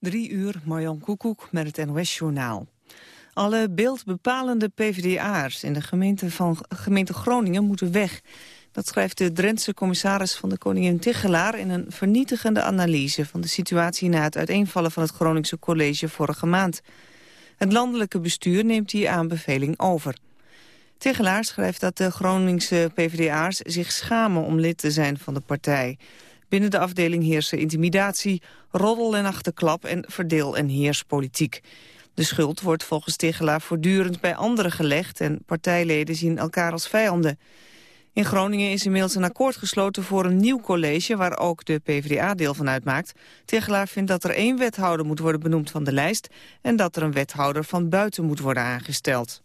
Drie uur, Marjan Koekoek met het NOS-journaal. Alle beeldbepalende PvdA'ers in de gemeente, van, gemeente Groningen moeten weg. Dat schrijft de Drentse commissaris van de Koningin Tichelaar... in een vernietigende analyse van de situatie na het uiteenvallen van het Groningse college vorige maand. Het landelijke bestuur neemt die aanbeveling over. Tichelaar schrijft dat de Groningse PvdA'ers zich schamen om lid te zijn van de partij... Binnen de afdeling heersen intimidatie, roddel en achterklap en verdeel- en heerspolitiek. De schuld wordt volgens Tegelaar voortdurend bij anderen gelegd... en partijleden zien elkaar als vijanden. In Groningen is inmiddels een akkoord gesloten voor een nieuw college... waar ook de PvdA deel van uitmaakt. Tegelaar vindt dat er één wethouder moet worden benoemd van de lijst... en dat er een wethouder van buiten moet worden aangesteld.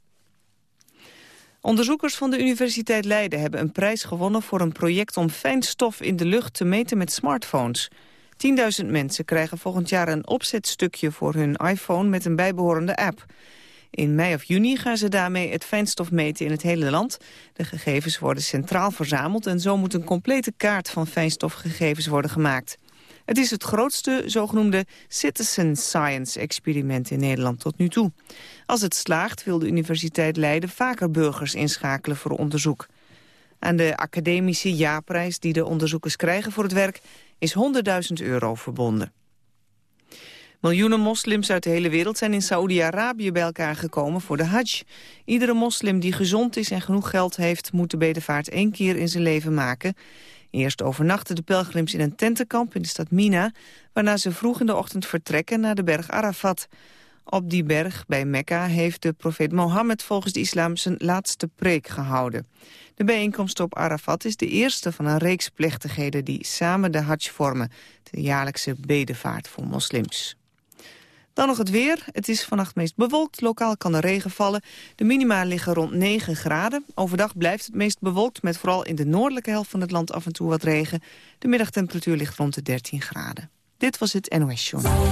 Onderzoekers van de Universiteit Leiden hebben een prijs gewonnen voor een project om fijnstof in de lucht te meten met smartphones. 10.000 mensen krijgen volgend jaar een opzetstukje voor hun iPhone met een bijbehorende app. In mei of juni gaan ze daarmee het fijnstof meten in het hele land. De gegevens worden centraal verzameld en zo moet een complete kaart van fijnstofgegevens worden gemaakt. Het is het grootste zogenoemde citizen science experiment in Nederland tot nu toe. Als het slaagt wil de Universiteit Leiden vaker burgers inschakelen voor onderzoek. Aan de academische jaarprijs die de onderzoekers krijgen voor het werk is 100.000 euro verbonden. Miljoenen moslims uit de hele wereld zijn in Saoedi-Arabië bij elkaar gekomen voor de hajj. Iedere moslim die gezond is en genoeg geld heeft... moet de bedevaart één keer in zijn leven maken. Eerst overnachten de pelgrims in een tentenkamp in de stad Mina... waarna ze vroeg in de ochtend vertrekken naar de berg Arafat. Op die berg bij Mekka heeft de profeet Mohammed volgens de islam zijn laatste preek gehouden. De bijeenkomst op Arafat is de eerste van een reeks plechtigheden die samen de Hajj vormen, de jaarlijkse bedevaart voor moslims. Dan nog het weer. Het is vannacht meest bewolkt. Lokaal kan er regen vallen. De minima liggen rond 9 graden. Overdag blijft het meest bewolkt... met vooral in de noordelijke helft van het land af en toe wat regen. De middagtemperatuur ligt rond de 13 graden. Dit was het NOS Journaal.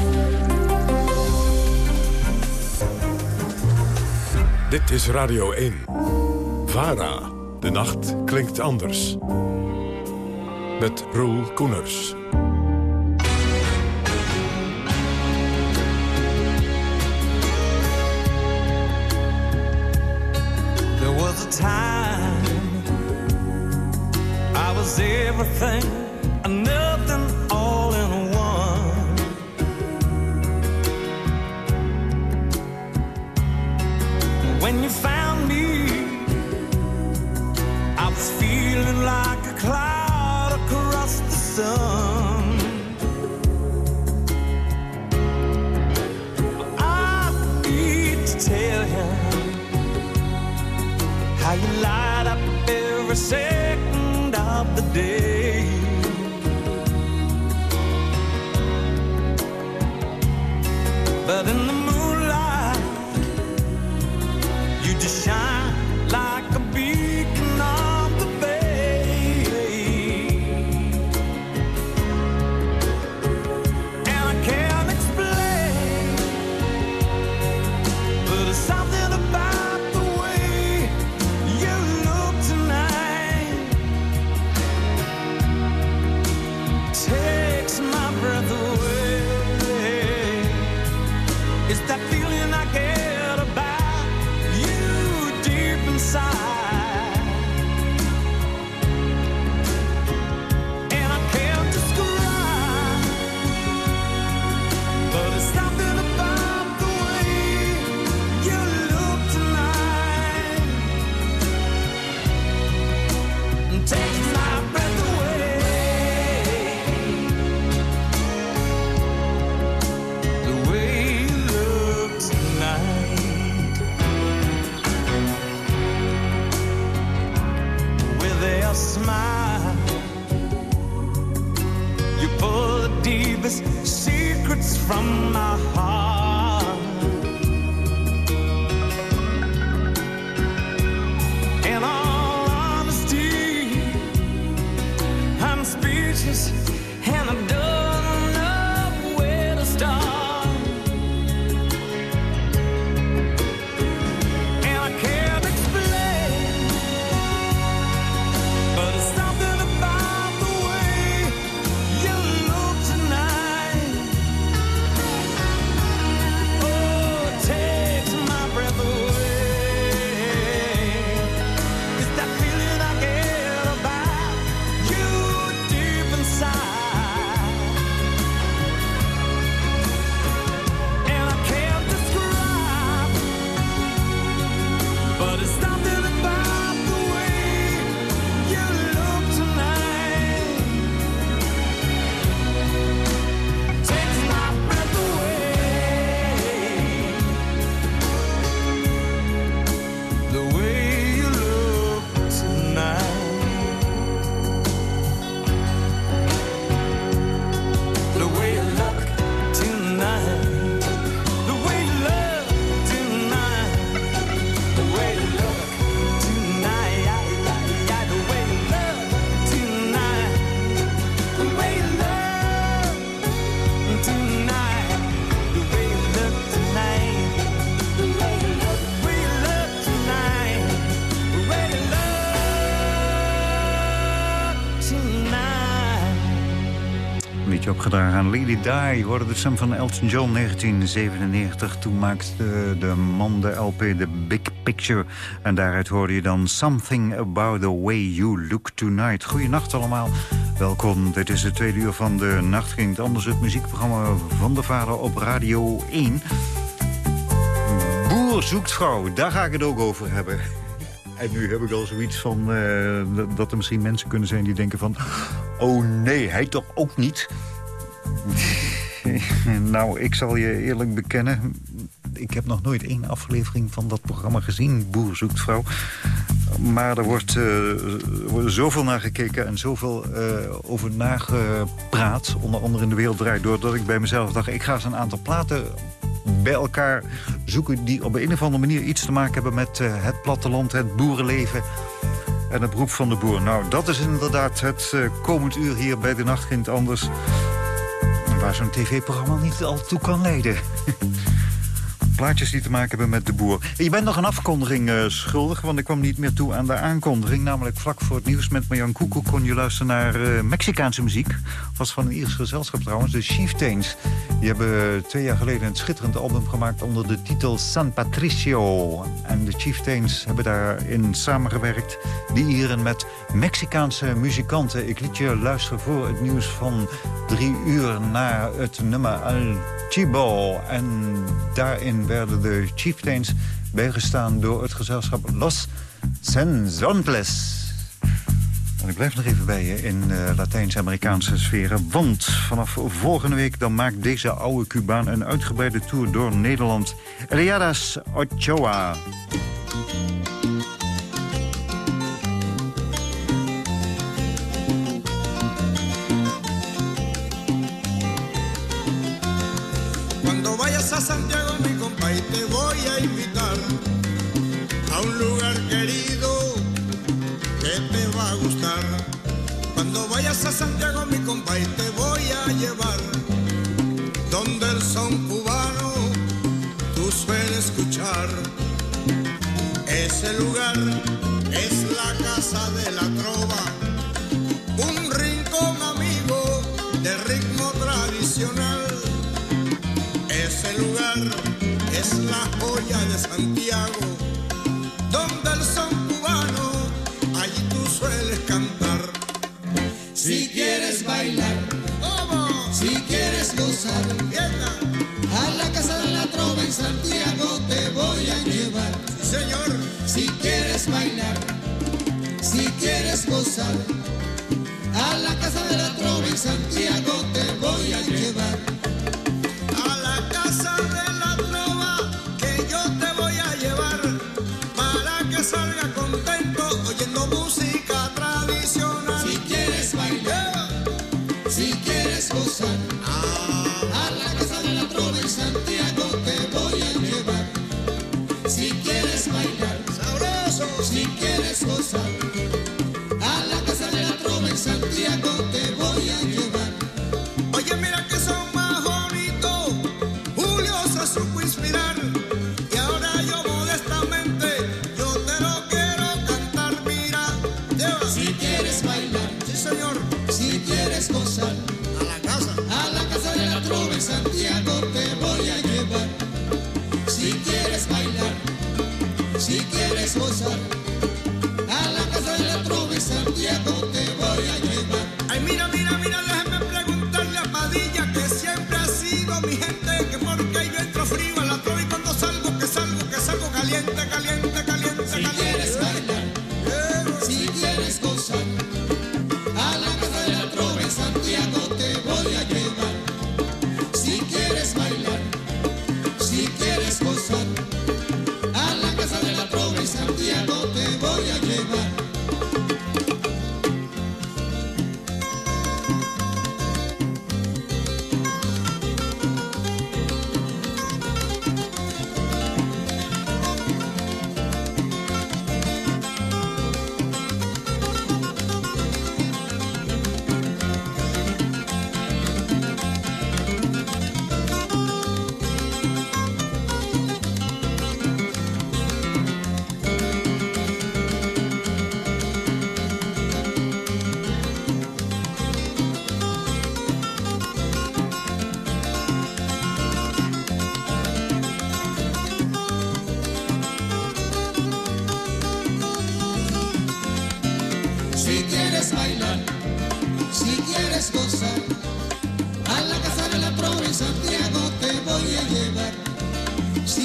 Dit is Radio 1. VARA. De nacht klinkt anders. Met Roel Koeners. Was a time I was everything and nothing all in one. When you found me, I was feeling like a cloud across the sun. How you light up every second of the day. But in the moonlight, you just shine liedje opgedragen aan Lady Di. Je hoorde de stem van Elton John 1997. Toen maakte de man de LP The Big Picture. En daaruit hoorde je dan Something About The Way You Look Tonight. Goedenacht allemaal. Welkom. Dit is de tweede uur van de Nacht Ging het Anders. Het muziekprogramma van de Vader op Radio 1. Boer zoekt vrouw. Daar ga ik het ook over hebben. En nu heb ik al zoiets van uh, dat er misschien mensen kunnen zijn die denken van... oh nee, hij toch ook niet? nou, ik zal je eerlijk bekennen... ik heb nog nooit één aflevering van dat programma gezien, Boer zoekt vrouw. Maar er wordt, er zoveel naar gekeken en zoveel uh, over nagepraat... onder andere in de wereld draait door... dat ik bij mezelf dacht, ik ga eens een aantal platen bij elkaar zoeken... die op een of andere manier iets te maken hebben met uh, het platteland, het boerenleven... en het beroep van de boer. Nou, dat is inderdaad het komend uur hier bij de Nachtgrind Anders... waar zo'n tv-programma niet al toe kan leiden. plaatjes die te maken hebben met de boer. Je bent nog een afkondiging uh, schuldig, want ik kwam niet meer toe aan de aankondiging. Namelijk vlak voor het nieuws met Marjan Koekoek kon je luisteren naar uh, Mexicaanse muziek. Was van een Iers gezelschap trouwens, de Chieftains. Die hebben twee jaar geleden een schitterend album gemaakt onder de titel San Patricio. En de Chieftains hebben daarin samengewerkt. Die hieren met Mexicaanse muzikanten. Ik liet je luisteren voor het nieuws van drie uur na het nummer Al Chibo. En daarin werden de Chieftains bijgestaan door het gezelschap Los Senzontles. Ik blijf nog even bij je in uh, Latijns-Amerikaanse sferen. Want vanaf volgende week dan maakt deze oude Cubaan een uitgebreide tour door Nederland. Eliadas Ochoa. Cuando vayas a Santiago, mi compa, y te voy a invitar Cuando vayas a Santiago, mi compa, y te voy a llevar donde el son cubano tú sueles escuchar. Ese lugar es la casa de la trova, un rincón amigo de ritmo tradicional. Ese lugar es la joya de Santiago, donde el son a la casa de la trova en Santiago te voy a llevar. señor, Si quieres bailar, si quieres gozar, a la casa de la trova en Santiago te voy a llevar. a la casa de la trova que yo te voy a llevar, para que salga contento oyendo música tradicional.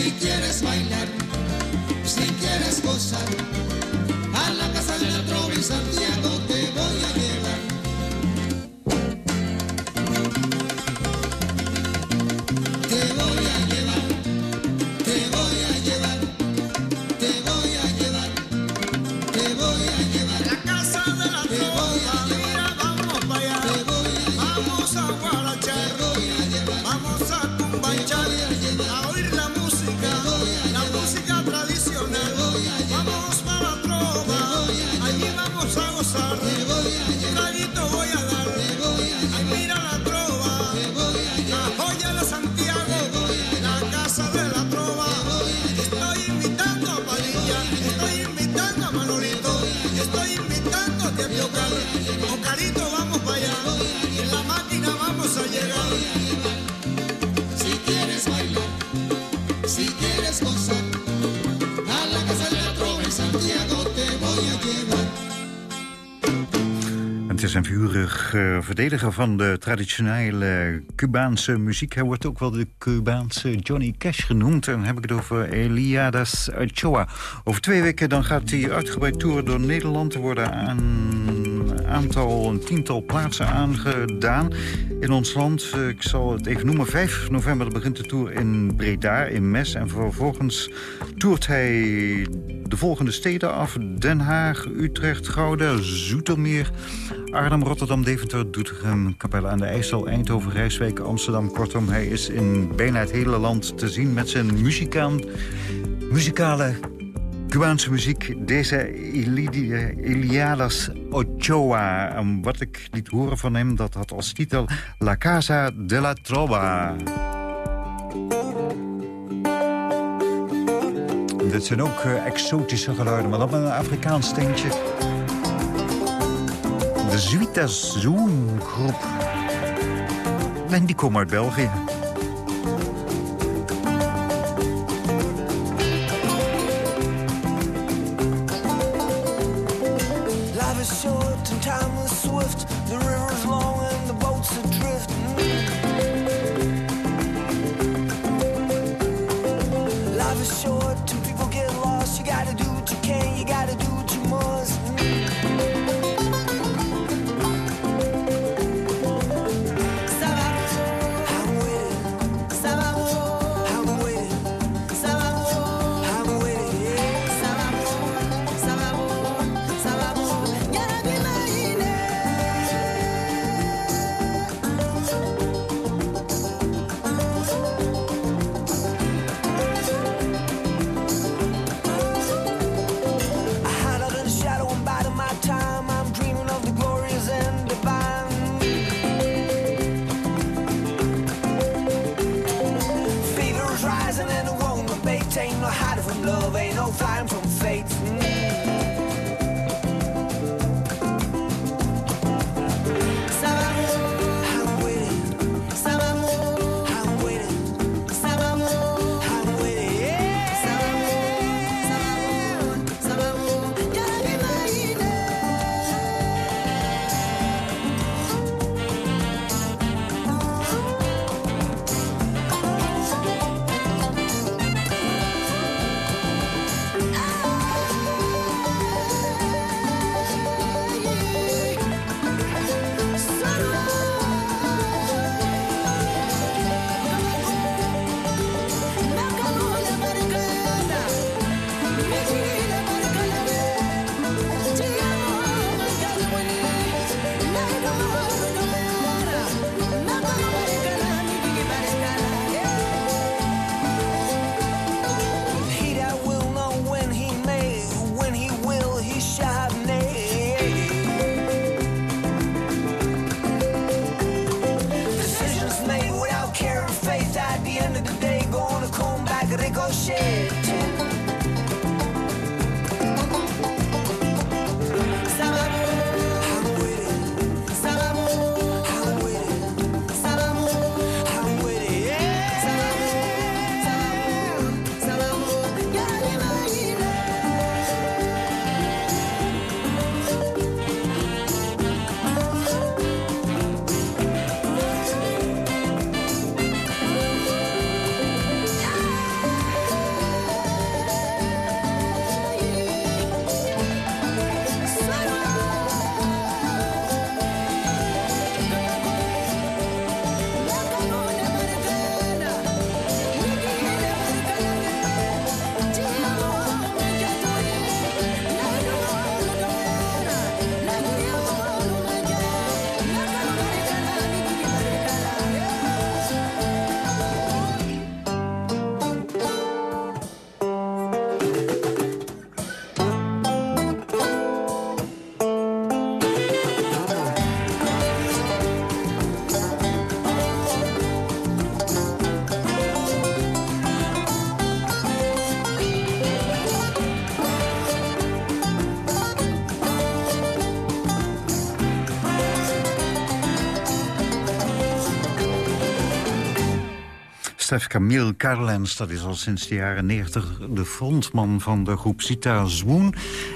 Si quieres bailar, si quieres gozar, verdediger van de traditionele Cubaanse muziek. Hij wordt ook wel de Cubaanse Johnny Cash genoemd. En dan heb ik het over Eliadas Ochoa. Over twee weken dan gaat hij uitgebreid toeren door Nederland. Er worden een aantal, een tiental plaatsen aangedaan in ons land. Ik zal het even noemen. 5 november begint de tour in Breda, in Mes. En vervolgens toert hij de volgende steden af. Den Haag, Utrecht, Gouda, Zoetermeer... Arnhem, Rotterdam, Deventer, Doetinchem, Capelle aan de IJssel... Eindhoven, Rijswijk, Amsterdam. Kortom, hij is in bijna het hele land te zien... met zijn muzikaal, muzikale Cubaanse muziek. Deze Eliadas Ochoa. En wat ik liet horen van hem, dat had als titel... La Casa de la Trova. Dit zijn ook eh, exotische geluiden, maar dan met een Afrikaans steentje. De Zuita Zoom groep. En die komen uit België. Camille Karlens, dat is al sinds de jaren 90 de frontman van de groep Sita Zwoen.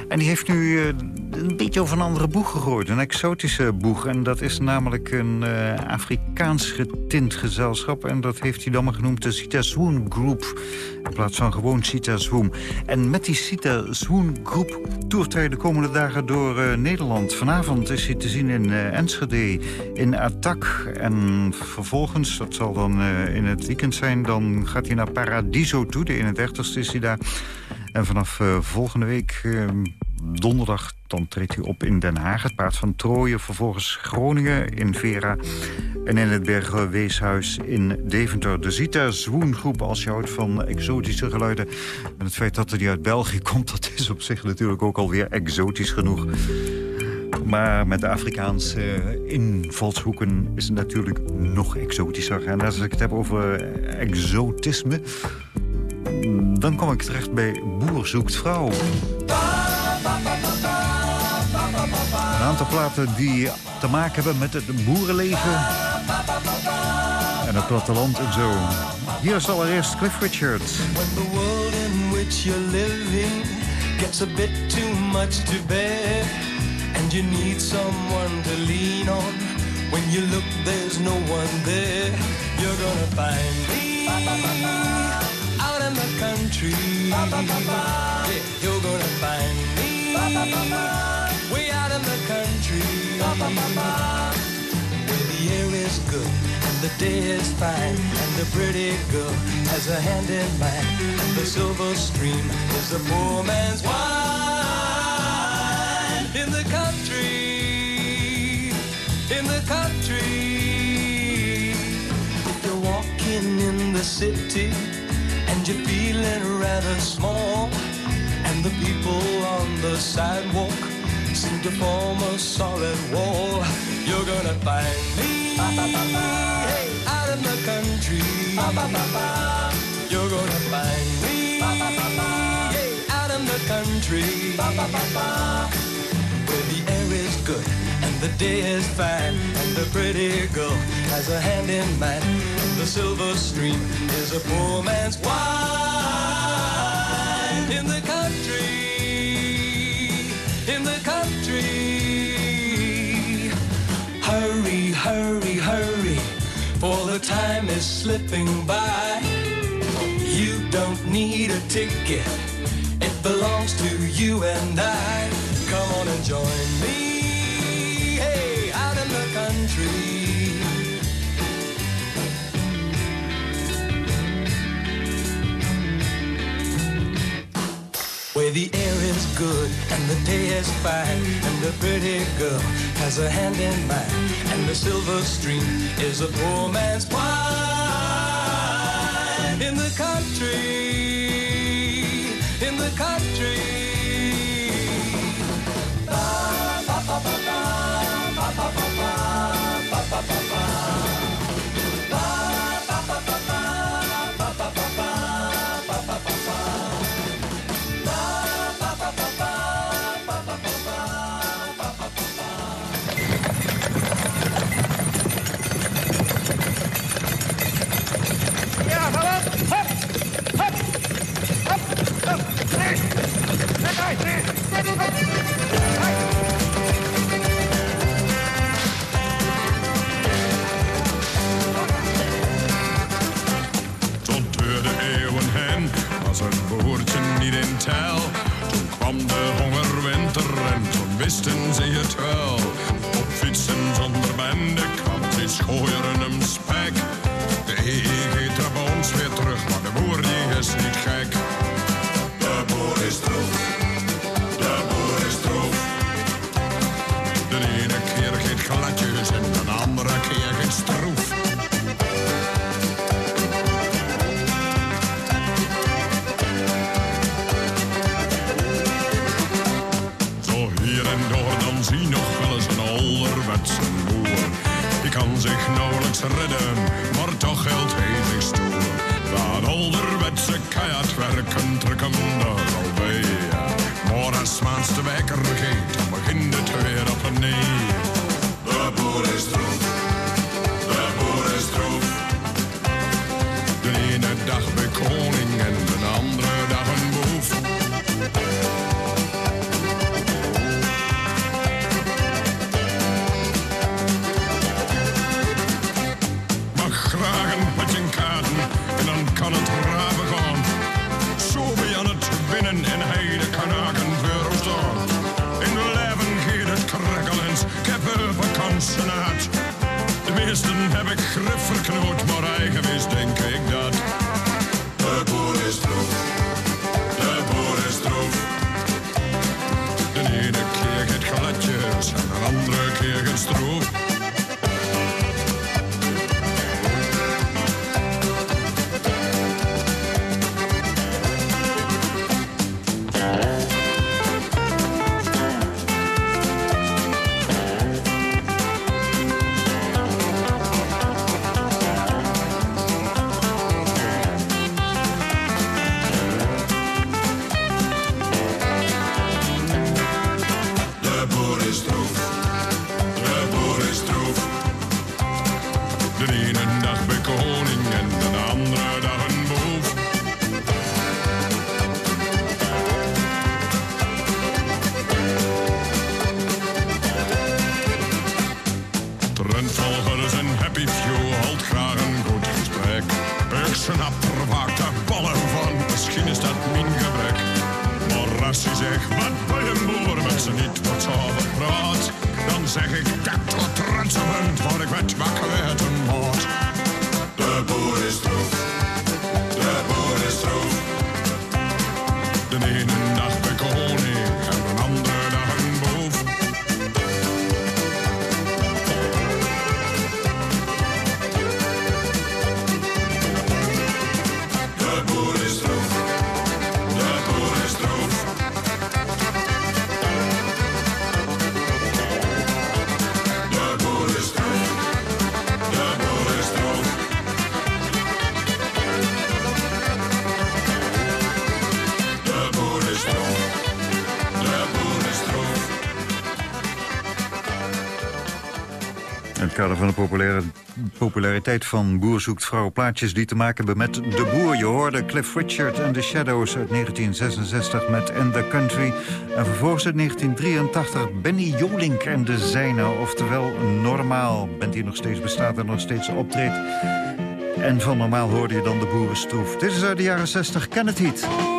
En die heeft nu eh, een beetje over een andere boeg gegooid, een exotische boeg. En dat is namelijk een uh, Afrikaans getint gezelschap. En dat heeft hij dan maar genoemd de Sita Zwoen Group. In plaats van gewoon Sita Zwoen. En met die Sita Zwoen Group toert hij de komende dagen door uh, Nederland. Vanavond is hij te zien in Enschede, in Attack. En vervolgens, dat zal dan in het weekend zijn... dan gaat hij naar Paradiso toe, de 31ste is hij daar. En vanaf volgende week, donderdag, dan treedt hij op in Den Haag. Het paard van Trooien, vervolgens Groningen in Vera... en in het Bergweeshuis in Deventer. De Zita Zwoengroep, als je houdt van exotische geluiden. En het feit dat hij uit België komt, dat is op zich natuurlijk ook alweer exotisch genoeg. Maar met de Afrikaanse invalshoeken is het natuurlijk nog exotischer. En als ik het heb over exotisme... dan kom ik terecht bij Boer zoekt vrouw. Een aantal platen die te maken hebben met het boerenleven... en het platteland en zo. Hier is allereerst Cliff Richard. When the world in which you're living gets a bit too much to bear... and you need someone to lean on. When you look, there's no one there. You're gonna find me out in the country. Yeah, you're gonna find me way out in the country. Where the air is good and the day is fine, and the pretty girl has a hand in mine, and the silver stream is the poor man's wine in the country, in the country. If you're walking in the city and you're feeling rather small, and the people on the sidewalk to form a solid wall, you're gonna find me out in the country. You're gonna find me out in the country. Where the air is good and the day is fine and the pretty girl has a hand in mine the silver stream is a poor man's wine in the country for the time is slipping by you don't need a ticket it belongs to you and I come on and join me. Hey, out in the country. Where the air is good and the day is fine, and the pretty girl has a hand in mine, and the silver stream is a poor man's wine in the country. In the country. Tot de eeuwen heen was een boertje niet in tel. Toen kwam de hongerwinter en toen wisten ze het wel. Op fietsen zonder bende kwam ze schooieren hem spek. werken drukken er alweer. Morgens smaakt de wekker geeft, dan begint het weer op een neer. De boer is troef, de boer is troef. De ene dag bij koning. Gisteren heb ik grif verknoot. Populariteit van Boer zoekt vrouw plaatjes die te maken hebben met De Boer. Je hoorde Cliff Richard en The Shadows uit 1966 met In The Country. En vervolgens uit 1983 Benny Jolink en de Zijne, oftewel Normaal. Bent die nog steeds bestaat en nog steeds optreedt. En van Normaal hoorde je dan De Boerenstroef. Dit is uit de jaren 60, Kenneth Heat.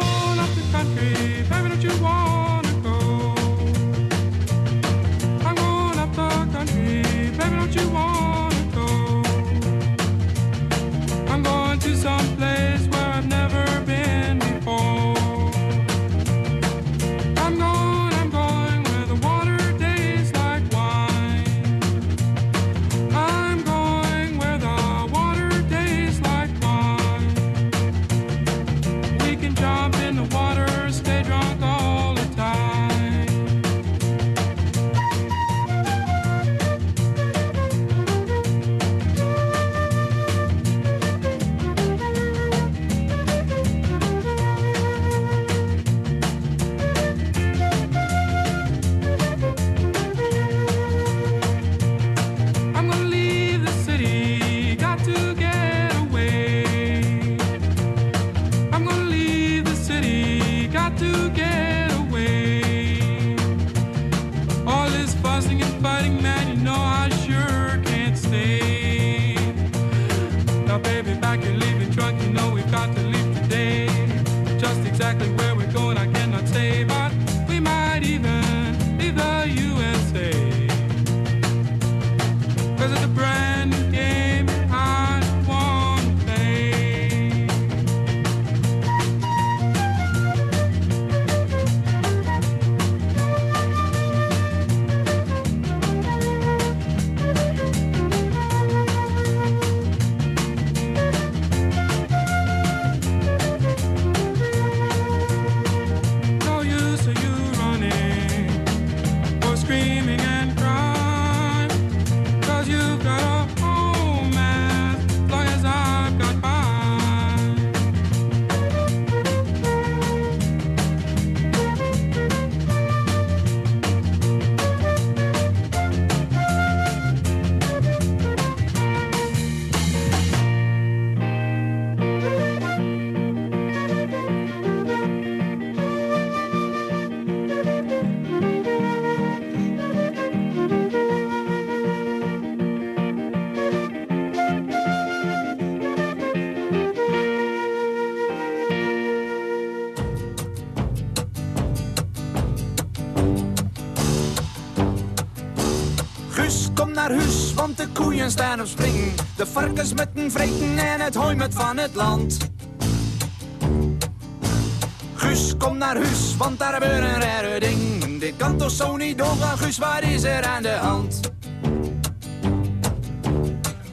De varkens met een vreten en het hooi met van het land. Guus, kom naar huis, want daar gebeurt een rare ding. Dit kan toch zo niet doorgaan, Guus, wat is er aan de hand?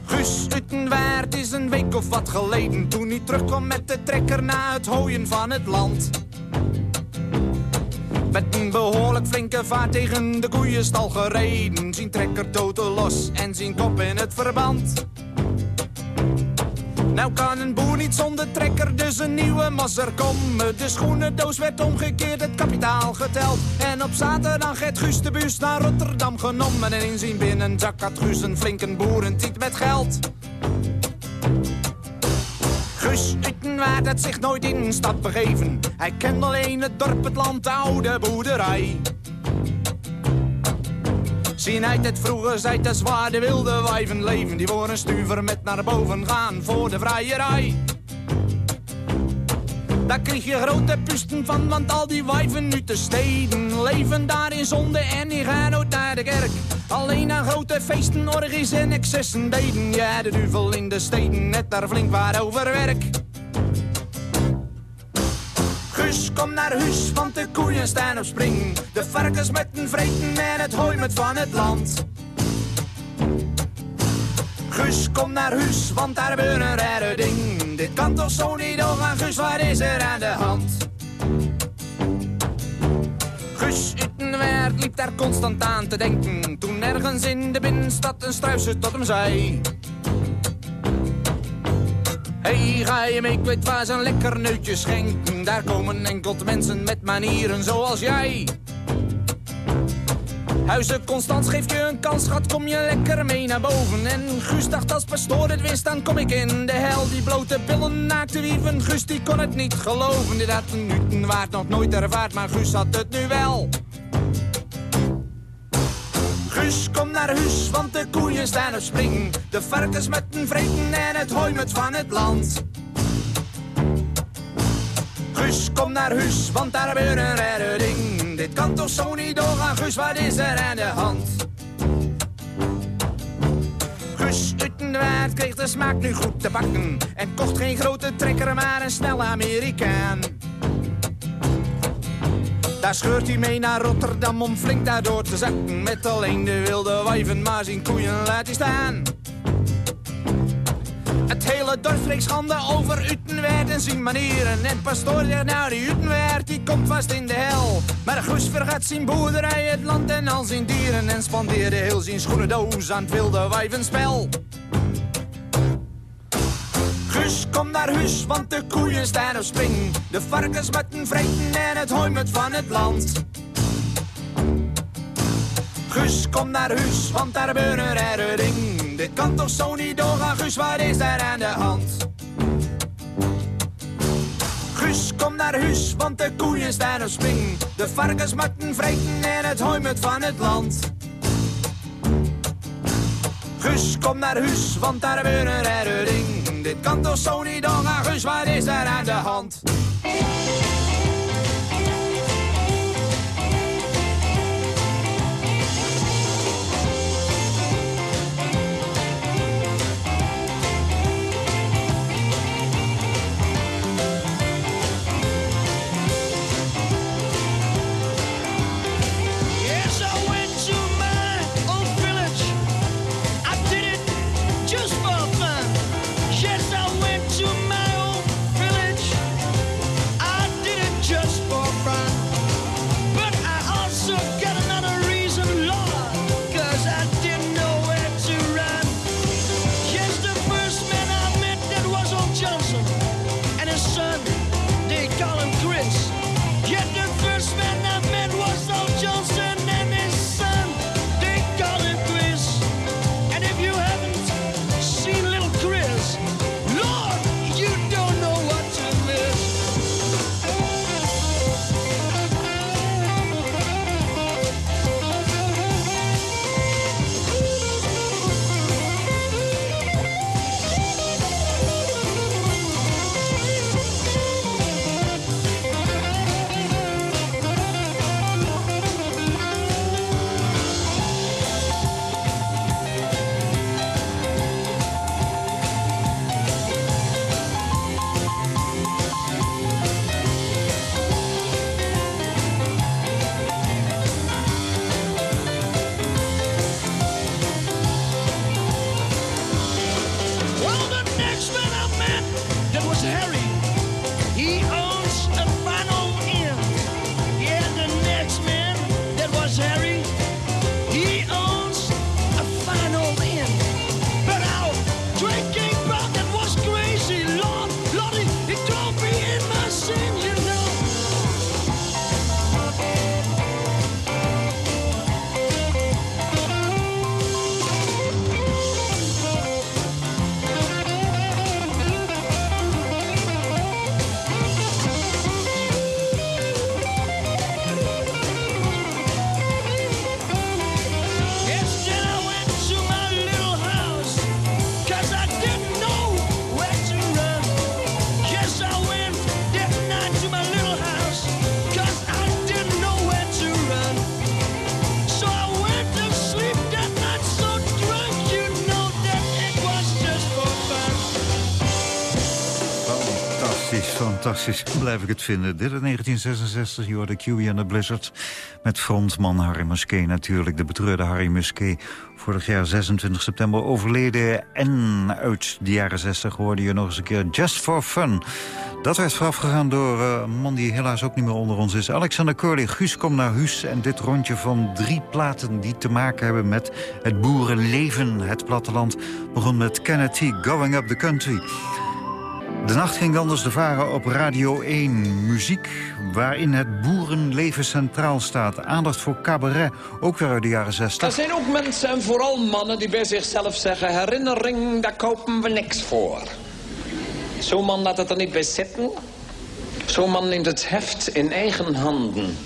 Guus Utenwaard is een week of wat geleden Toen hij terugkwam met de trekker na het hooien van het land Met een behoorlijk flinke vaart tegen de koeienstal gereden Zien trekker totaal los en zien kop in het verband nou kan een boer niet zonder trekker, dus een nieuwe masser komen. De schoenendoos werd omgekeerd, het kapitaal geteld. En op zaterdag het Guus de bus naar Rotterdam genomen. En in zijn binnenzak had Guus een flinke boerentiet met geld. Guus Utenwaard had zich nooit in een stad begeven. Hij kende alleen het dorp, het land, de oude boerderij. Zien uit het vroeger zijt de wilde wijven leven. Die voor een stuver met naar boven gaan voor de vrijerij. Daar kreeg je grote pusten van, want al die wijven nu te steden leven daar in zonde en die gaan nooit naar de kerk. Alleen aan grote feesten, orgies en excessen deden. Ja, de duvel in de steden, net daar flink waar over werk. Guus, kom naar huis, want de koeien staan op spring. De varkens met een vreten en het hooi met van het land. Guus, kom naar huis, want daar gebeurt een rare ding. Dit kan toch zo niet doorgaan, Guus, wat is er aan de hand? Guus Utenwaard liep daar constant aan te denken. Toen ergens in de binnenstad een struisje tot hem zei. Hey, ga je mee, ik weet waar ze een lekker neutje schenken. Daar komen enkel mensen met manieren zoals jij. Huizen Constans geeft je een kans, schat, kom je lekker mee naar boven. En Guus dacht als pastoor het wist, dan kom ik in de hel. Die blote billen naakte wieven, Guus die kon het niet geloven. Dit had een waard nog nooit ervaard, maar Guus had het nu wel. Guus, kom naar huis, want de koeien staan op spring. De varkens met een vreten en het hooi met van het land. Guus, kom naar huis, want daar gebeurt een rare ding. Dit kan toch zo niet doorgaan, Guus, wat is er aan de hand? Guus Utenwaard kreeg de smaak nu goed te bakken. En kocht geen grote trekker, maar een snelle Amerikaan. Daar scheurt hij mee naar Rotterdam om flink daardoor te zakken. Met alleen de wilde wijven, maar zijn koeien laat hij staan. Het hele dorp spreekt schande over Utenwaard en zijn manieren. En pastoor zegt nou, die Utenwaard die komt vast in de hel. Maar Guus vergat zijn boerderij, het land en al zijn dieren. En spandeerde heel zijn schoenendoos aan het wilde wijvenspel. Guus, kom naar huis, want de koeien staan op spring. De varkens met een vreten en het hooi met van het land. Guus, kom naar huis, want daar gebeurt een rare ding. Dit kan toch zo niet doorgaan, Guus, wat is daar aan de hand? Guus, kom naar huis, want de koeien staan op spring. De varkens met een vreten en het hooi met van het land. Guus, kom naar huis, want daar gebeurt een rare ding. Dit kan toch zo niet doorgaan, Guus, wat is er aan de hand? Blijf ik het vinden. Dit in 1966, je hoorde QB and the Blizzard... met frontman Harry Musquet natuurlijk. De betreurde Harry Musquet, vorig jaar 26 september overleden. En uit de jaren 60 hoorde je nog eens een keer Just for Fun. Dat werd voorafgegaan door eh, een man die helaas ook niet meer onder ons is. Alexander Curly, Guus kom naar huis. En dit rondje van drie platen die te maken hebben met het boerenleven. Het platteland begon met Kennedy, Going Up the Country. De nacht ging anders de varen op Radio 1. Muziek waarin het boerenleven centraal staat. Aandacht voor cabaret, ook weer uit de jaren 60. Er zijn ook mensen, en vooral mannen, die bij zichzelf zeggen... herinnering, daar kopen we niks voor. Zo'n man laat het er niet bij zitten. Zo'n man neemt het heft in eigen handen.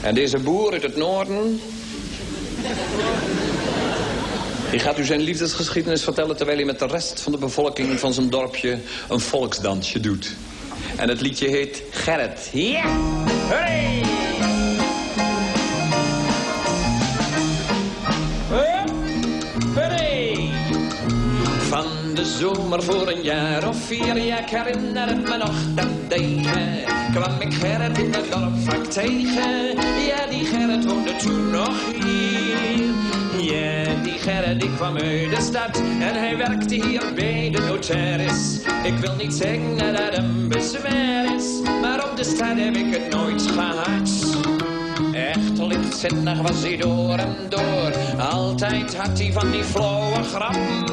En deze boer uit het noorden... Die gaat u zijn liefdesgeschiedenis vertellen... terwijl hij met de rest van de bevolking van zijn dorpje een volksdansje doet. En het liedje heet Gerrit. Ja! Hup! Hey! Van de zomer voor een jaar of vier, ja, ik herinner me nog dat tegen. Kwam ik Gerrit in het dorp vaak tegen. Ja, die Gerrit woonde toen nog hier. Gerrit die kwam uit de stad en hij werkte hier bij de notaris. Ik wil niet zeggen dat het een bezwaar is, maar op de stad heb ik het nooit gehad. Echt lichtzinnig was hij door en door. Altijd had hij van die flauwe grappen.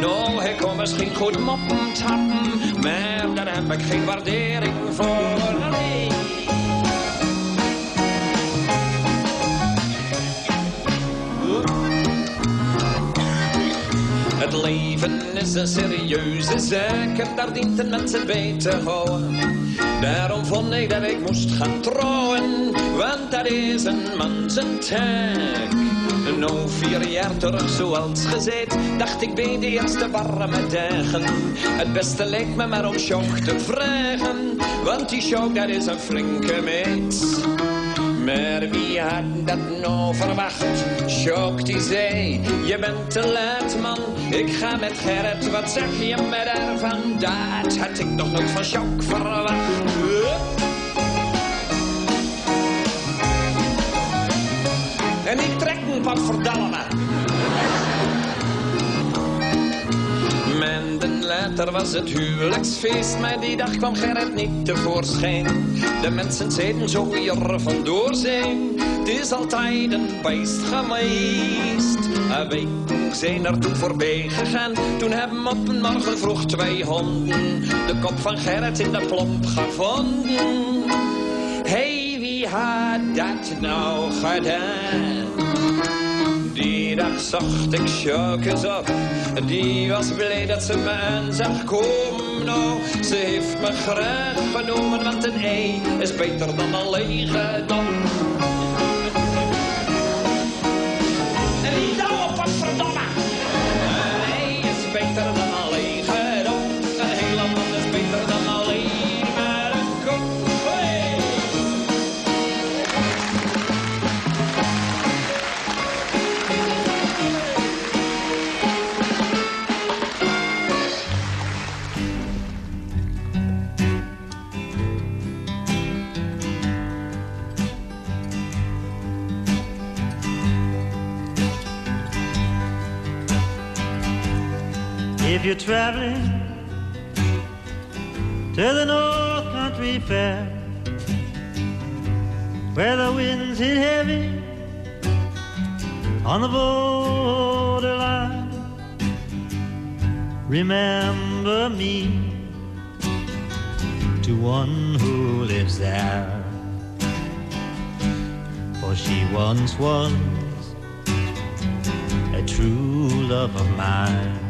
Nou, hij kon misschien goed moppen tappen. Maar daar heb ik geen waardering voor. Het leven is een serieuze zaak en daar dient een mens het bij te houden. Daarom vond ik dat ik moest gaan trouwen, want dat is een man zijn taak. Nou, vier jaar terug, zoals gezegd, dacht ik bij de eerste warme dagen. Het beste lijkt me maar om Sjouk te vragen, want die Sjouk, dat is een flinke meid. Maar wie had dat nou verwacht? Sjouk die zei, je bent te laat man, ik ga met Gerrit, wat zeg je me daarvan? Dat had ik nog nooit van Sjouk verwacht. En ik trek me wat Maanden later was het huwelijksfeest, maar die dag kwam Gerrit niet tevoorschijn. De mensen zeiden zo hier vandoor zijn, het is altijd een beest geweest. Een week zijn er toen voorbij gegaan, toen hebben op een morgen vroeg twee honden de kop van Gerrit in de plomp gevonden. Hey, wie had dat nou gedaan? Die dag zocht ik Sjoukes op. Die was blij dat ze me zag komen. Nou, ze heeft me graag genomen, want een ei is beter dan een lege dom. If you're traveling to the North Country Fair, where the winds hit heavy on the borderline, remember me to one who lives there. For she once was a true love of mine.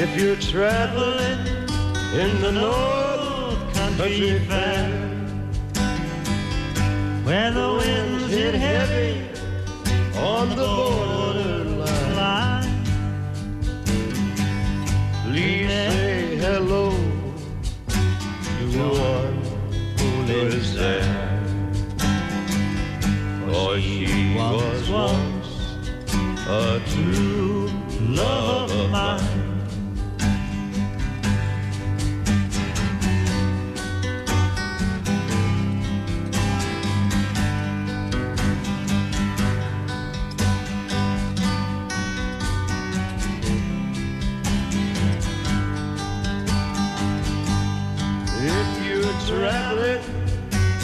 If you're traveling in the North Country Fair, where the winds hit heavy on the borderline, please say hello to one who lives there. For she was once a true love of mine.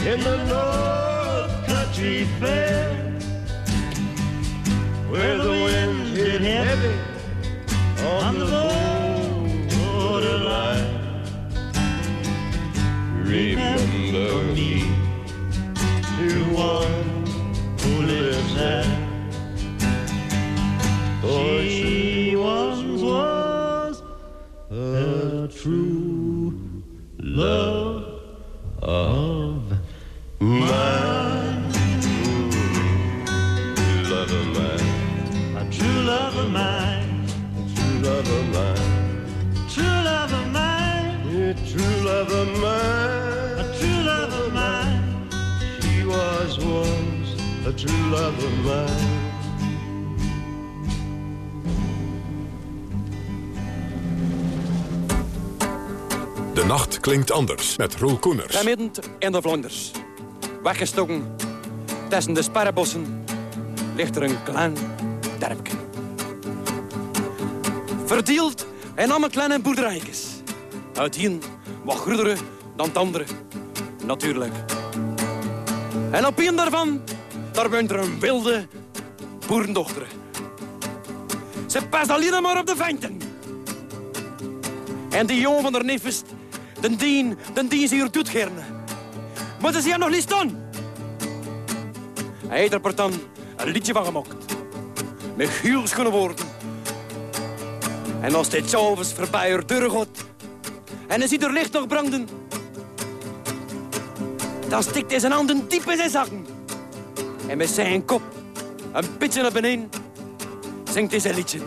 In the North Country Fair, where the winds hit heavy on the borderline, remember me to one who lives there. She once was a true love love of mine, True love of mine. true love of mine, Yeah, True love of mine. a true love of mine. She was once a true love of mine. De nacht klinkt anders met Roel Koeners. Midden in de Vlaanders, weggestoken tussen de sparrenbossen, ligt er een klein dorpje. Verdeeld in allemaal kleine boerderijtjes. Uit een wat groedere dan het andere, natuurlijk. En op een daarvan, daar woont er een wilde boerendochter. Ze past alleen maar op de venten. En die jongen van haar neef is Den dien, den dien ze hier doet gerne. Maar ze hier nog niet staan. Hij heeft er dan een liedje van gemaakt. Met heel schone woorden. En als dit s'avonds voorbij haar deur gaat... en hij ziet er licht nog branden... dan stikt hij zijn handen diep in zijn zakken. En met zijn kop een beetje naar beneden... zingt hij zijn liedje.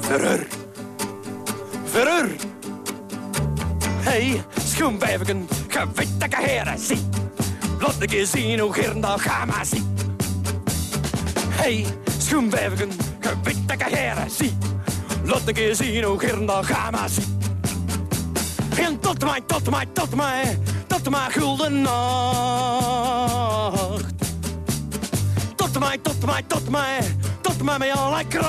Verheur. Verheur. Hey, schoenwijven, gewitte heren, zie. Laat ik eens zien hoe Gerndal ga maar zie. Hey, schoenwijven, gewitte heren, zie. Laat ik eens zien hoe zie. En tot mij, tot mij, tot mij, tot mij gulden nacht. Tot mij, tot mij, tot mij, tot mij met alle kracht.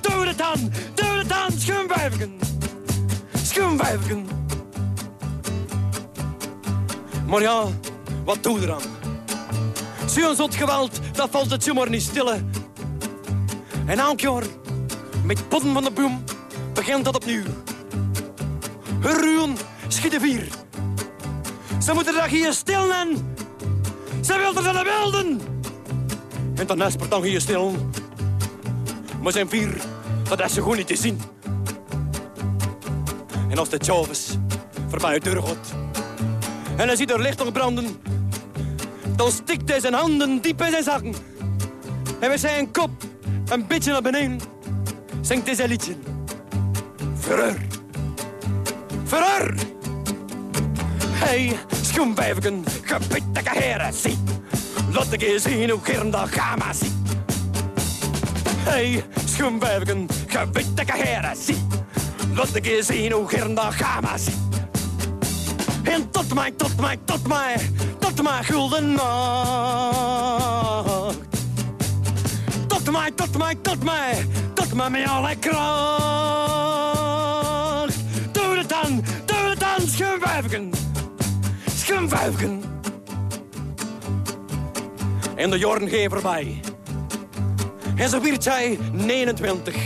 Doe het dan, doe het dan, schoenwijven schoenwijven. Maar ja, wat doe je dan? Zo'n zot geweld, dat valt het zomaar niet stille. En elk jaar, met potten van de boom, begint dat opnieuw. Ruwen schieten vier. Ze moeten dat hier stil en ze wilden zijn de wilden. En dan is dan hier stil. Maar zijn vier, dat is ze gewoon niet te zien. En als de Chavis voorbij de deur gaat en hij ziet er licht nog branden, dan stikt hij zijn handen diep in zijn zakken. En met zijn kop een beetje naar beneden zingt zijn liedje. Verreur. Verreur. Hey, schoenwijven, gebitte heren, zie. Laat ik eens zien hoe Gerndal ga maar zie. Hey, schoenwijven, gebitte heren, zie. Laat ik zien hoe Gerndal ga maar. En tot mij, tot mij, tot mij, tot mij gulden nacht. Tot mij, tot mij, tot mij met alle kracht. Doe het dan, doe het dan, schumvuiven. Schumvuiven. En de jaren gaan voorbij. En zo werd zij 29.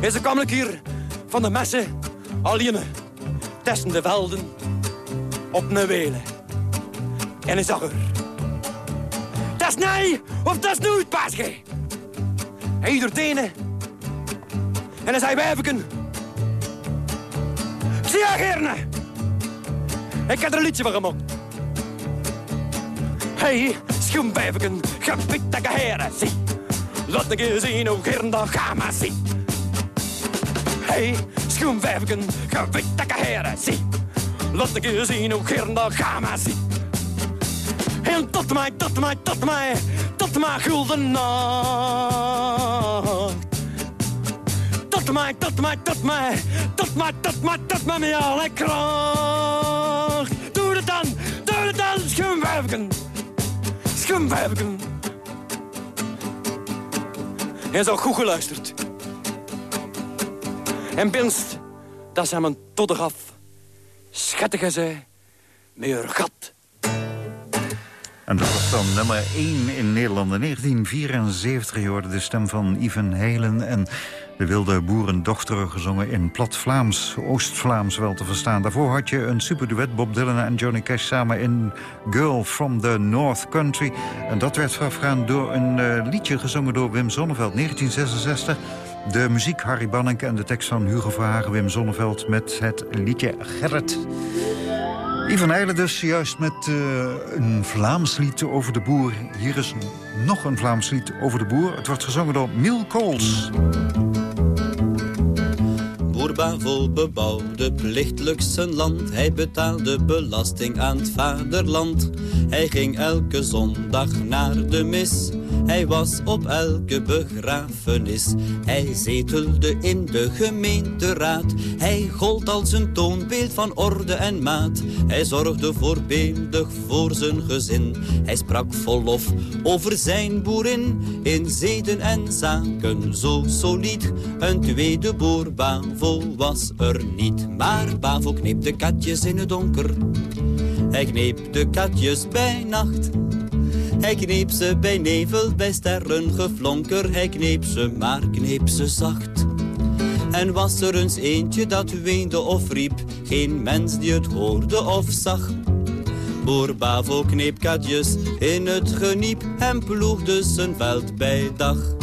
En ze kwam keer van de messen alleen tussen de velden op een welen. En hij zag. Dat is nee of dat is nooit, paasje. Hij doet tenen. En hij zei wijfken. Zie je, Gerne? Ik heb er een liedje van gemaakt. Hey, schoenwijfken, gepitte geheren, zie. Laat ik eens zien hoe Gerne dat ga maar zie. Hey, schoenwijfken, gepitte geheren, zie. Laat ik eens zien hoe Gerne dat ga maar zie. En tot mij, tot mij, tot mij, tot mij gulden nacht. Tot mij, tot mij, tot mij, tot mij, tot mij, tot mij met alle kracht. Doe het dan, doe het dan, schumwijfken. Schumwijfken. En zo goed geluisterd. En binst, dat ze hem een todder gaf. Schattige met haar gat. En dat was dan nummer 1 in Nederland in 1974. Je hoorde de stem van Ivan Helen en de wilde boerendochter gezongen in plat Vlaams, Oost-Vlaams wel te verstaan. Daarvoor had je een superduet, Bob Dylan en Johnny Cash samen in Girl from the North Country. En dat werd voorafgaan door een eh, liedje gezongen door Wim Sonneveld, 1966. De muziek Harry Bannink en de tekst van Hugo Verhagen, Wim Sonneveld met het liedje Gerrit. Ivan Eijlen dus, juist met eh, een Vlaams lied over de boer. Hier is nog een Vlaams lied over de boer. Het wordt gezongen door Miel Kools. Boer Bavo bebouwde plichtelijk zijn land. Hij betaalde belasting aan het vaderland. Hij ging elke zondag naar de mis. Hij was op elke begrafenis. Hij zetelde in de gemeenteraad. Hij gold als een toonbeeld van orde en maat. Hij zorgde voorbeeldig voor zijn gezin. Hij sprak vol lof over zijn boerin. In zeden en zaken zo solide. Een tweede boer Was er niet. Maar Bavo kneep de katjes in het donker. Hij kneep de katjes bij nacht. Hij kneep ze bij nevel, bij sterren geflonker. Hij kneep ze, maar kneep ze zacht. En was er eens eentje dat weende of riep, geen mens die het hoorde of zag. Boer Bavo kneep katjes in het geniep en ploegde zijn veld bij dag.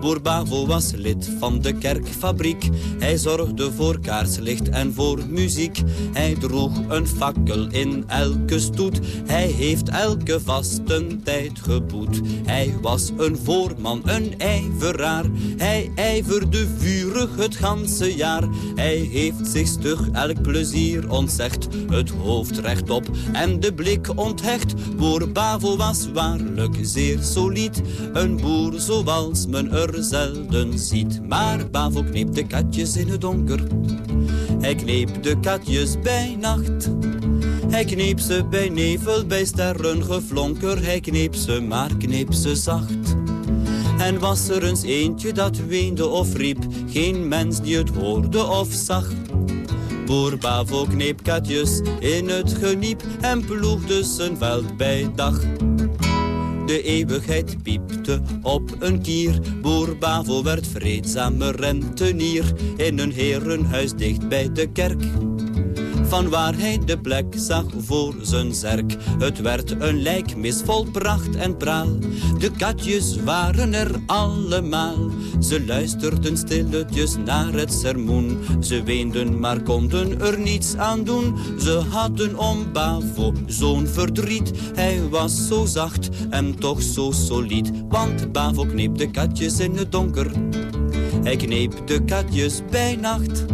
Boer Bavo was lid van de kerkfabriek. Hij zorgde voor kaarslicht en voor muziek. Hij droeg een fakkel in elke stoet. Hij heeft elke vastentijd geboet. Hij was een voorman, een ijveraar. Hij ijverde vurig het ganse jaar. Hij heeft zich stug elk plezier ontzegd. Het hoofd rechtop en de blik onthecht. Boer Bavo was waarlijk zeer solid. Een boer zoals men er zelden ziet. Maar Bavo kneep de katjes in het donker. Hij kneep de katjes bij nacht. Hij kneep ze bij nevel, bij sterren geflonker. Hij kneep ze, maar kneep ze zacht. En was er eens eentje dat weende of riep, geen mens die het hoorde of zag. Boer Bavo kneep katjes in het geniep en ploegde zijn veld bij dag. De eeuwigheid piepte op een kier. Boer Bavo werd vreedzame rentenier in een herenhuis dicht bij de kerk. Van waar hij de plek zag voor zijn zerk. Het werd een lijkmis vol pracht en praal. De katjes waren er allemaal. Ze luisterden stilletjes naar het sermoen. Ze weenden, maar konden er niets aan doen. Ze hadden om Bavo zo'n verdriet. Hij was zo zacht en toch zo solid. Want Bavo kneep de katjes in het donker. Hij kneep de katjes bij nacht.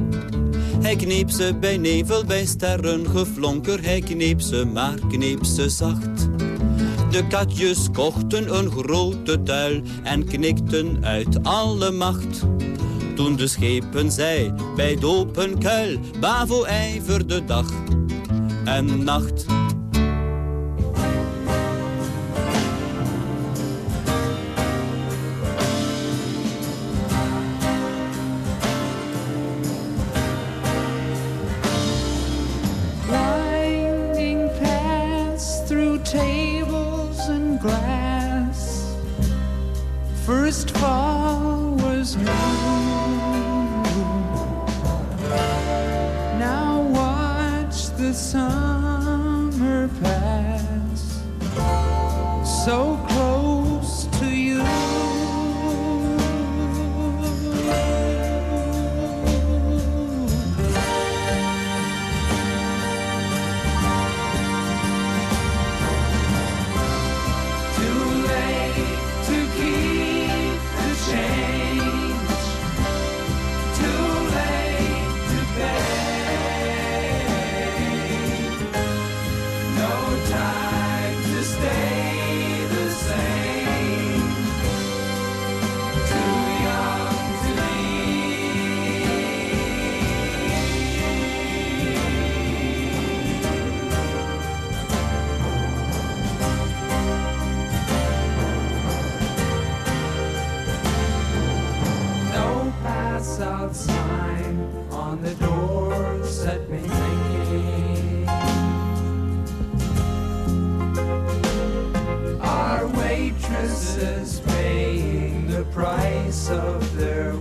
Hij kneep ze bij nevel, bij sterren geflonker. Hij kneep ze, maar kneep ze zacht. De katjes kochten een grote tuil en knikten uit alle macht. Toen de schepen zei bij het open kuil, Bavo ijverde dag en nacht. price of their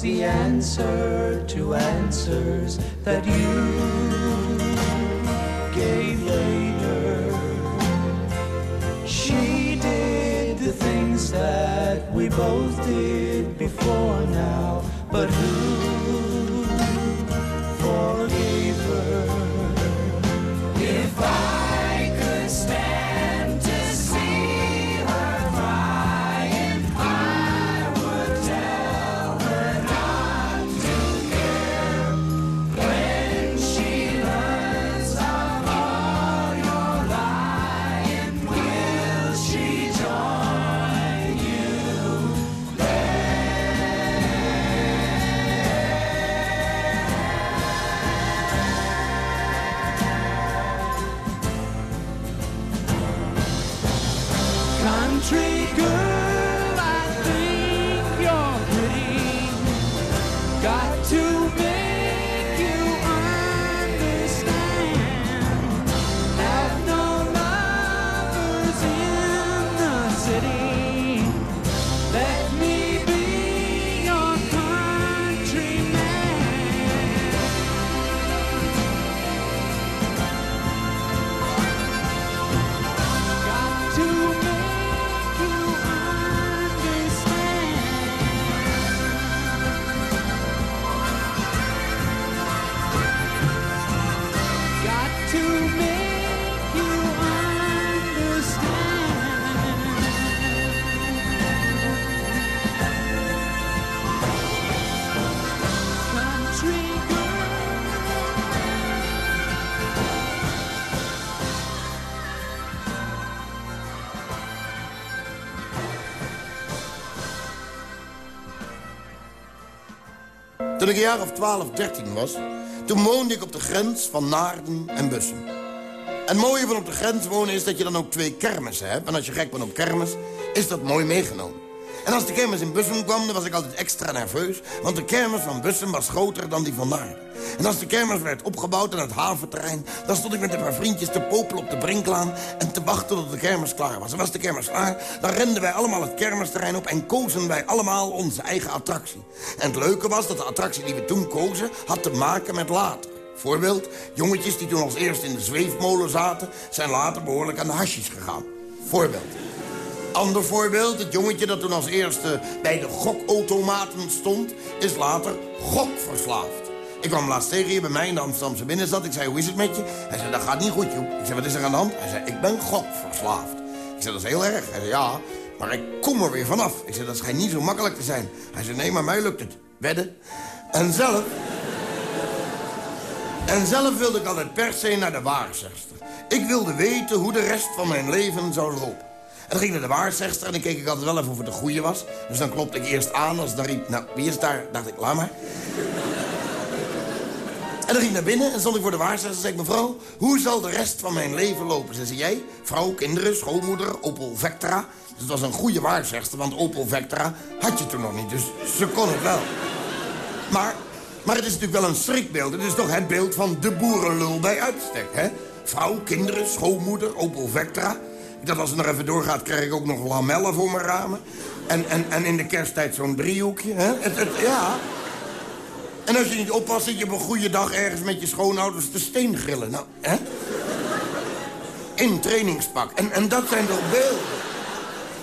the answer to answers that you gave later. She did the things that we both did before now, but who? ik een jaar of 12, 13 was... toen woonde ik op de grens van Naarden en Bussen. En het mooie van op de grens wonen is dat je dan ook twee kermissen hebt. En als je gek bent op kermis, is dat mooi meegenomen. En als de kermis in Bussum kwam, dan was ik altijd extra nerveus... want de kermis van Bussum was groter dan die van. En als de kermis werd opgebouwd aan het haventerrein... dan stond ik met een paar vriendjes te popelen op de Brinklaan... en te wachten tot de kermis klaar was. En was de kermis klaar, dan renden wij allemaal het kermisterrein op... en kozen wij allemaal onze eigen attractie. En het leuke was dat de attractie die we toen kozen... had te maken met later. Voorbeeld, jongetjes die toen als eerst in de zweefmolen zaten... zijn later behoorlijk aan de hasjes gegaan. Voorbeeld. Ander voorbeeld, het jongetje dat toen als eerste bij de gokautomaten stond... is later gokverslaafd. Ik kwam laatst tegen hier bij mij in de Amsterdamse binnenstad. Ik zei, hoe is het met je? Hij zei, dat gaat niet goed, joh. Ik zei, wat is er aan de hand? Hij zei, ik ben gokverslaafd. Ik zei, dat is heel erg. Hij zei, ja, maar ik kom er weer vanaf. Ik zei, dat schijnt niet zo makkelijk te zijn. Hij zei, nee, maar mij lukt het. Wedden? En zelf... En zelf wilde ik altijd per se naar de waarzegster. Ik wilde weten hoe de rest van mijn leven zou lopen. En dan ging naar de waarzegster en dan keek ik altijd wel even of het de goede was. Dus dan klopte ik eerst aan als dan riep, nou, wie is daar? Dacht ik, laat maar. En dan ging ik naar binnen en stond ik voor de waarzegster en zei ik... mevrouw, hoe zal de rest van mijn leven lopen? Ze zei jij, vrouw, kinderen, schoonmoeder, Opel Vectra. Dus het was een goede waarzegster, want Opel Vectra had je toen nog niet. Dus ze kon het wel. Maar, maar het is natuurlijk wel een schrikbeeld. Het is toch het beeld van de boerenlul bij uitstek, hè? Vrouw, kinderen, schoonmoeder, Opel Vectra. Dacht, als het nog even doorgaat, krijg ik ook nog lamellen voor mijn ramen. En, en, en in de kersttijd zo'n driehoekje, hè? Het, ja... En als je niet oppast, zit je op een goede dag ergens met je schoonouders te steengrillen. Nou, hè? In trainingspak. En, en dat zijn toch beelden?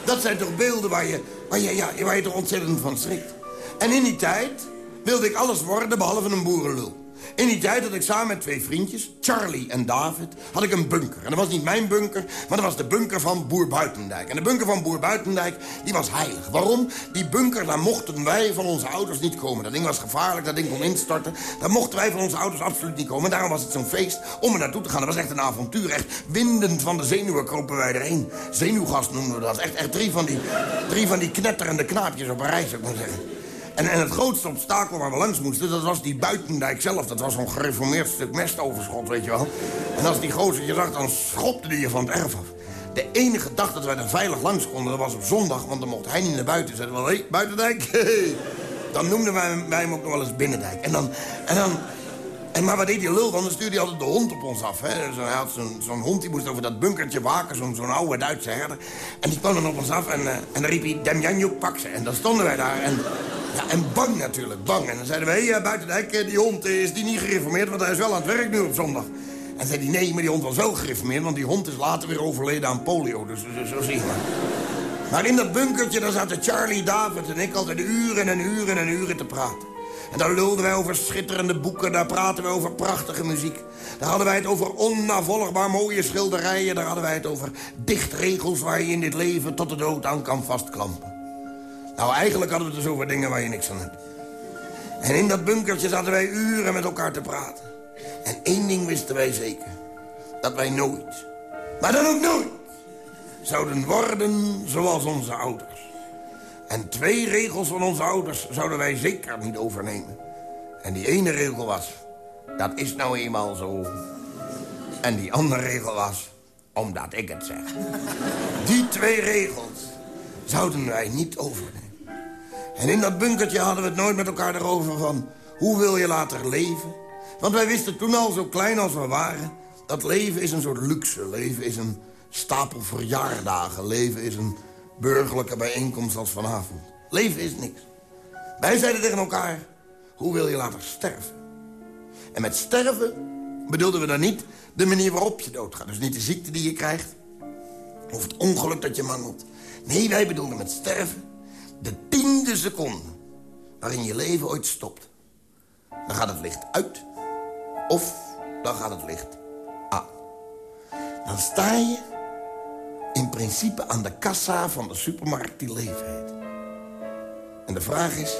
Dat zijn toch beelden waar je, waar, je, ja, waar je toch ontzettend van schrikt. En in die tijd wilde ik alles worden behalve een boerenlul. In die tijd had ik samen met twee vriendjes, Charlie en David, had ik een bunker. En dat was niet mijn bunker, maar dat was de bunker van Boer Buitendijk. En de bunker van Boer Buitendijk, die was heilig. Waarom? Die bunker, daar mochten wij van onze ouders niet komen. Dat ding was gevaarlijk, dat ding kon instorten. Daar mochten wij van onze ouders absoluut niet komen. En daarom was het zo'n feest om er naartoe te gaan. Dat was echt een avontuur. Echt windend van de zenuwen kropen wij erheen. Zenuwgas noemden we dat. Echt, echt drie, van die, drie van die knetterende knaapjes op een reis, zou ik maar zeggen. En, en het grootste obstakel waar we langs moesten, dat was die buitendijk zelf. Dat was zo'n gereformeerd stuk mestoverschot, weet je wel. En als die gozer je zag, dan schopte die je van het erf af. De enige dag dat wij er veilig langs konden, dat was op zondag. Want dan mocht hij niet naar buiten. Zeiden we, hé, buitendijk. Dan noemden wij, hem ook nog wel eens binnendijk. En dan... En dan en maar wat deed die lul dan? Dan stuurde hij altijd de hond op ons af. Zo, hij had zo'n zo'n hond, die moest over dat bunkertje waken. Zo'n zo'n oude Duitse herder. En die kwam dan op ons af en, eh, en dan riep hij... Demjanjuk, pak ze. En dan stonden wij daar en... Ja, en bang natuurlijk, bang. En dan zeiden we, hé, hey, Buitendijk, eh, die hond eh, is die niet gereformeerd... want hij is wel aan het werk nu op zondag. En zei hij, nee, maar die hond was wel gereformeerd... want die hond is later weer overleden aan polio. Dus dus zo zie je maar. Maar in dat bunkertje, daar zaten Charlie, David en ik altijd uren en uren en uren te praten. En daar lulden wij over schitterende boeken, daar praten we over prachtige muziek. Daar hadden wij het over onnavolgbaar mooie schilderijen. Daar hadden wij het over dichtregels waar je in dit leven tot de dood aan kan vastklampen. Nou, eigenlijk hadden we het dus over dingen waar je niks aan hebt. En in dat bunkertje zaten wij uren met elkaar te praten. En één ding wisten wij zeker. Dat wij nooit, maar dan ook nooit, zouden worden zoals onze ouders. En twee regels van onze ouders zouden wij zeker niet overnemen. En die ene regel was, dat is nou eenmaal zo. En die andere regel was, omdat ik het zeg. Die twee regels zouden wij niet overnemen. En in dat bunkertje hadden we het nooit met elkaar erover van... hoe wil je later leven? Want wij wisten toen al, zo klein als we waren... dat leven is een soort luxe. Leven is een stapel verjaardagen. Leven is een burgerlijke bijeenkomst als vanavond. Leven is niks. Wij zeiden tegen elkaar, hoe wil je later sterven? En met sterven bedoelden we dan niet de manier waarop je doodgaat. Dus niet de ziekte die je krijgt. Of het ongeluk dat je mangelt. Nee, wij bedoelden met sterven de tiende seconde waarin je leven ooit stopt. Dan gaat het licht uit. Of dan gaat het licht aan. Dan sta je in principe aan de kassa van de supermarkt die leven heet. En de vraag is,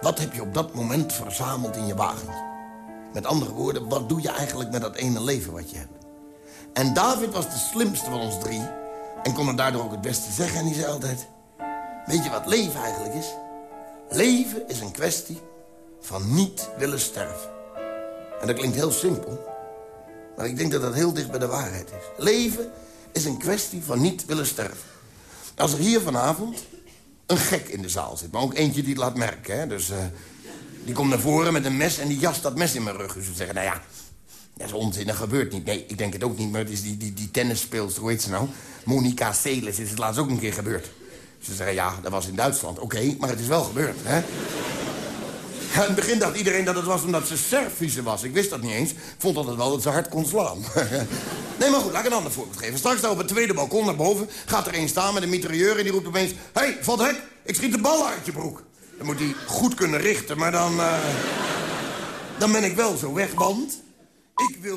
wat heb je op dat moment verzameld in je wagen? Met andere woorden, wat doe je eigenlijk met dat ene leven wat je hebt? En David was de slimste van ons drie... en kon het daardoor ook het beste zeggen. En die zei altijd... Weet je wat leven eigenlijk is? Leven is een kwestie van niet willen sterven. En dat klinkt heel simpel. Maar ik denk dat dat heel dicht bij de waarheid is. Leven is een kwestie van niet willen sterven. Als er hier vanavond een gek in de zaal zit. Maar ook eentje die het laat merken, hè. Dus eh, die komt naar voren met een mes en die jast dat mes in mijn rug. Dus we zeggen, nou ja, dat is onzin, dat gebeurt niet. Nee, ik denk het ook niet, maar het is die, die, die tennisspeelster, hoe heet ze nou? Monica Seles is het laatst ook een keer gebeurd. Ze zeggen, ja, dat was in Duitsland. Oké, maar het is wel gebeurd, hè? Ja, in het begin dacht iedereen dat het was omdat ze Servische was. Ik wist dat niet eens. Vond altijd wel dat ze hard kon slaan. nee, maar goed, laat ik een ander voorbeeld geven. Straks daar op het tweede balkon naar boven... gaat er een staan met een mitrailleur en die roept opeens... Hé, hey, Van Hek, ik schiet de bal uit je broek. Dan moet hij goed kunnen richten, maar dan... eh, dan ben ik wel zo weg, want... Ik wil